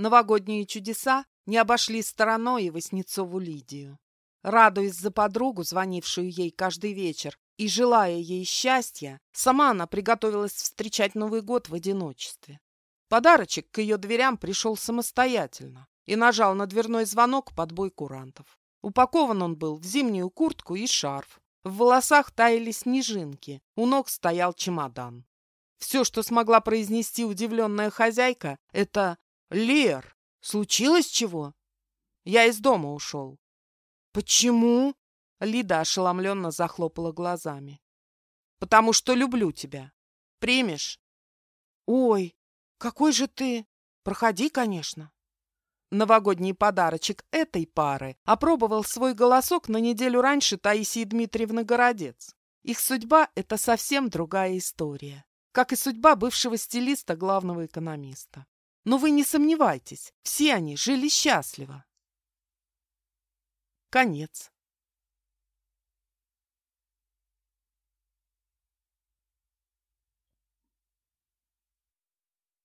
Новогодние чудеса не обошли стороной и Васнецову Лидию. Радуясь за подругу, звонившую ей каждый вечер, и желая ей счастья, сама она приготовилась встречать Новый год в одиночестве. Подарочек к ее дверям пришел самостоятельно и нажал на дверной звонок под бой курантов. Упакован он был в зимнюю куртку и шарф. В волосах таяли снежинки, у ног стоял чемодан. Все, что смогла произнести удивленная хозяйка, это «Лер, случилось чего?» Я из дома ушел. «Почему?» Лида ошеломленно захлопала глазами. «Потому что люблю тебя. Примешь?» «Ой, какой же ты! Проходи, конечно!» Новогодний подарочек этой пары опробовал свой голосок на неделю раньше Таисии Дмитриевны Городец. Их судьба – это совсем другая история, как и судьба бывшего стилиста главного экономиста. Но вы не сомневайтесь, все они жили счастливо. Конец.